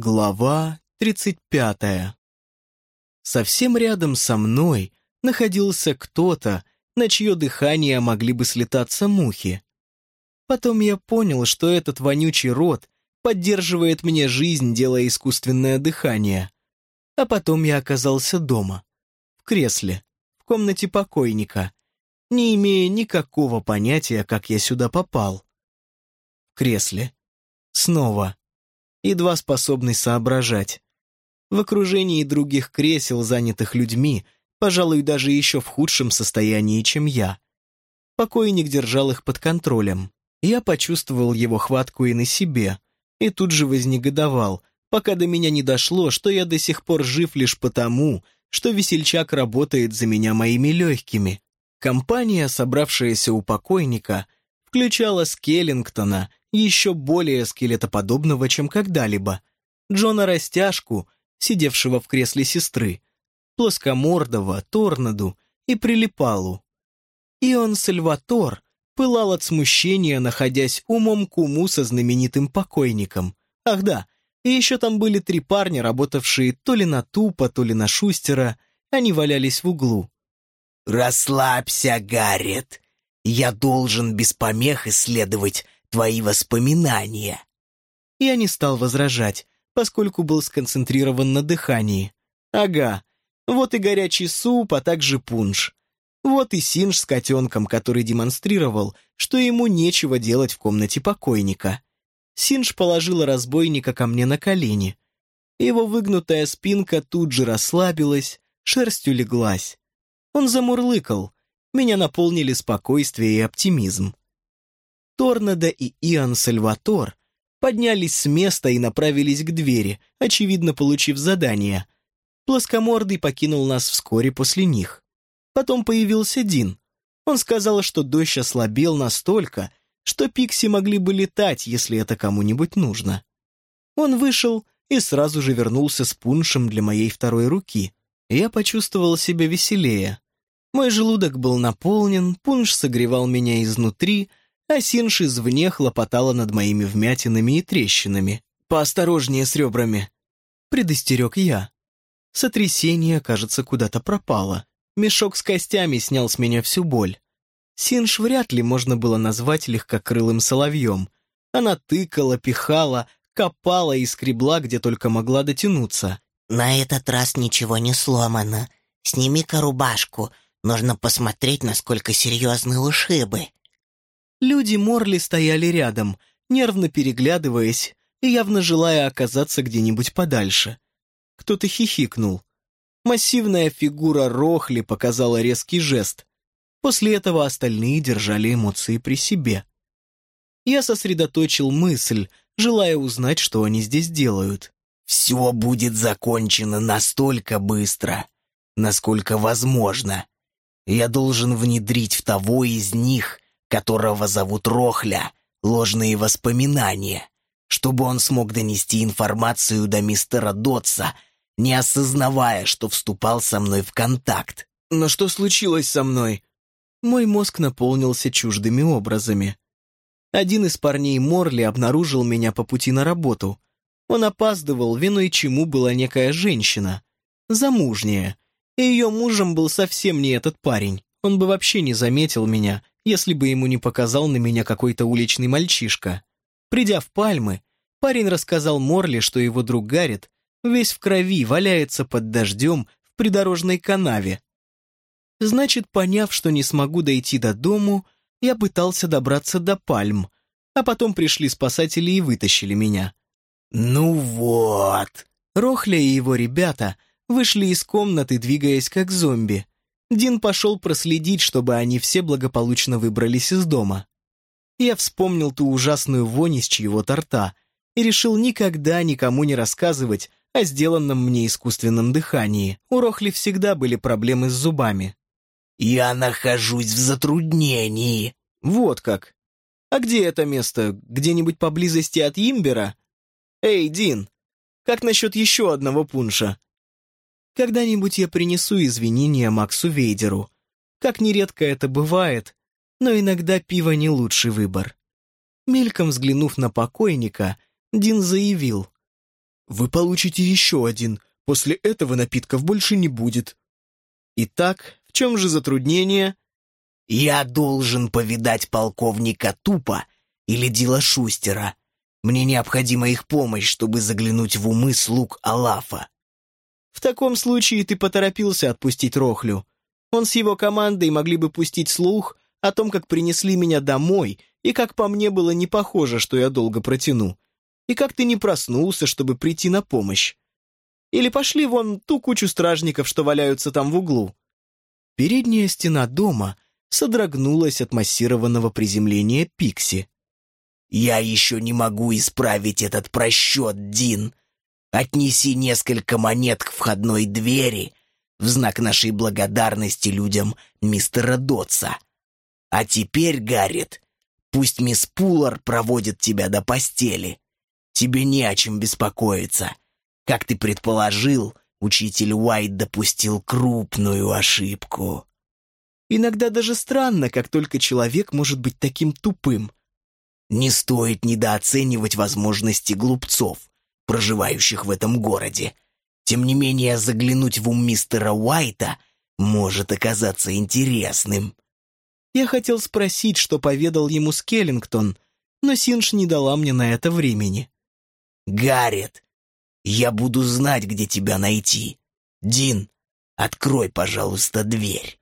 Глава 35. Совсем рядом со мной находился кто-то, на чье дыхание могли бы слетаться мухи. Потом я понял, что этот вонючий рот поддерживает мне жизнь, делая искусственное дыхание. А потом я оказался дома, в кресле, в комнате покойника, не имея никакого понятия, как я сюда попал. В кресле. Снова едва способный соображать. В окружении других кресел, занятых людьми, пожалуй, даже еще в худшем состоянии, чем я. Покойник держал их под контролем. Я почувствовал его хватку и на себе, и тут же вознегодовал, пока до меня не дошло, что я до сих пор жив лишь потому, что весельчак работает за меня моими легкими. Компания, собравшаяся у покойника, включала Скеллингтона еще более скелетоподобного, чем когда-либо, Джона Растяжку, сидевшего в кресле сестры, плоскомордого, торнаду и прилипалу. Ион Сальватор пылал от смущения, находясь умом куму со знаменитым покойником. Ах да, и еще там были три парня, работавшие то ли на Тупа, то ли на Шустера, они валялись в углу. «Расслабься, Гаррет. Я должен без помех исследовать твои воспоминания». Я не стал возражать, поскольку был сконцентрирован на дыхании. Ага, вот и горячий суп, а также пунш. Вот и Синж с котенком, который демонстрировал, что ему нечего делать в комнате покойника. Синж положила разбойника ко мне на колени. Его выгнутая спинка тут же расслабилась, шерстью леглась. Он замурлыкал. Меня наполнили спокойствие и оптимизм. Торнадо и Иоанн Сальватор поднялись с места и направились к двери, очевидно, получив задание. Плоскомордый покинул нас вскоре после них. Потом появился Дин. Он сказал, что дождь ослабел настолько, что пикси могли бы летать, если это кому-нибудь нужно. Он вышел и сразу же вернулся с пуншем для моей второй руки. Я почувствовал себя веселее. Мой желудок был наполнен, пунш согревал меня изнутри, а Синж извне хлопотала над моими вмятинами и трещинами. «Поосторожнее с ребрами», — предостерег я. Сотрясение, кажется, куда-то пропало. Мешок с костями снял с меня всю боль. Синж вряд ли можно было назвать легкокрылым соловьем. Она тыкала, пихала, копала и скребла, где только могла дотянуться. «На этот раз ничего не сломано. Сними-ка рубашку. Нужно посмотреть, насколько серьезны ушибы». Люди Морли стояли рядом, нервно переглядываясь и явно желая оказаться где-нибудь подальше. Кто-то хихикнул. Массивная фигура Рохли показала резкий жест. После этого остальные держали эмоции при себе. Я сосредоточил мысль, желая узнать, что они здесь делают. «Все будет закончено настолько быстро, насколько возможно. Я должен внедрить в того из них, которого зовут Рохля, ложные воспоминания, чтобы он смог донести информацию до мистера Дотса, не осознавая, что вступал со мной в контакт. Но что случилось со мной? Мой мозг наполнился чуждыми образами. Один из парней Морли обнаружил меня по пути на работу. Он опаздывал, виной чему была некая женщина, замужняя, и ее мужем был совсем не этот парень. Он бы вообще не заметил меня, если бы ему не показал на меня какой-то уличный мальчишка. Придя в Пальмы, парень рассказал Морли, что его друг Гаррит весь в крови валяется под дождем в придорожной канаве. Значит, поняв, что не смогу дойти до дому, я пытался добраться до Пальм, а потом пришли спасатели и вытащили меня. «Ну вот!» Рохля и его ребята вышли из комнаты, двигаясь как зомби. Дин пошел проследить, чтобы они все благополучно выбрались из дома. Я вспомнил ту ужасную вонь из чьего-то рта и решил никогда никому не рассказывать о сделанном мне искусственном дыхании. У Рохли всегда были проблемы с зубами. «Я нахожусь в затруднении». «Вот как. А где это место? Где-нибудь поблизости от Имбера? Эй, Дин, как насчет еще одного пунша?» Когда-нибудь я принесу извинения Максу Вейдеру. Как нередко это бывает, но иногда пиво не лучший выбор. Мельком взглянув на покойника, Дин заявил. вы получите еще один. После этого напитков больше не будет. Итак, в чем же затруднение? Я должен повидать полковника Тупа или Дила Шустера. Мне необходима их помощь, чтобы заглянуть в умы слуг Алафа. В таком случае ты поторопился отпустить Рохлю. Он с его командой могли бы пустить слух о том, как принесли меня домой, и как по мне было не похоже, что я долго протяну, и как ты не проснулся, чтобы прийти на помощь. Или пошли вон ту кучу стражников, что валяются там в углу. Передняя стена дома содрогнулась от массированного приземления Пикси. «Я еще не могу исправить этот просчет, Дин. Отнеси несколько монет к входной двери в знак нашей благодарности людям мистера Дотса. А теперь, Гаррит, пусть мисс Пулар проводит тебя до постели. Тебе не о чем беспокоиться. Как ты предположил, учитель Уайт допустил крупную ошибку. Иногда даже странно, как только человек может быть таким тупым. Не стоит недооценивать возможности глупцов, проживающих в этом городе. Тем не менее, заглянуть в ум мистера Уайта может оказаться интересным. Я хотел спросить, что поведал ему Скеллингтон, но Синж не дала мне на это времени. «Гаррет, я буду знать, где тебя найти. Дин, открой, пожалуйста, дверь».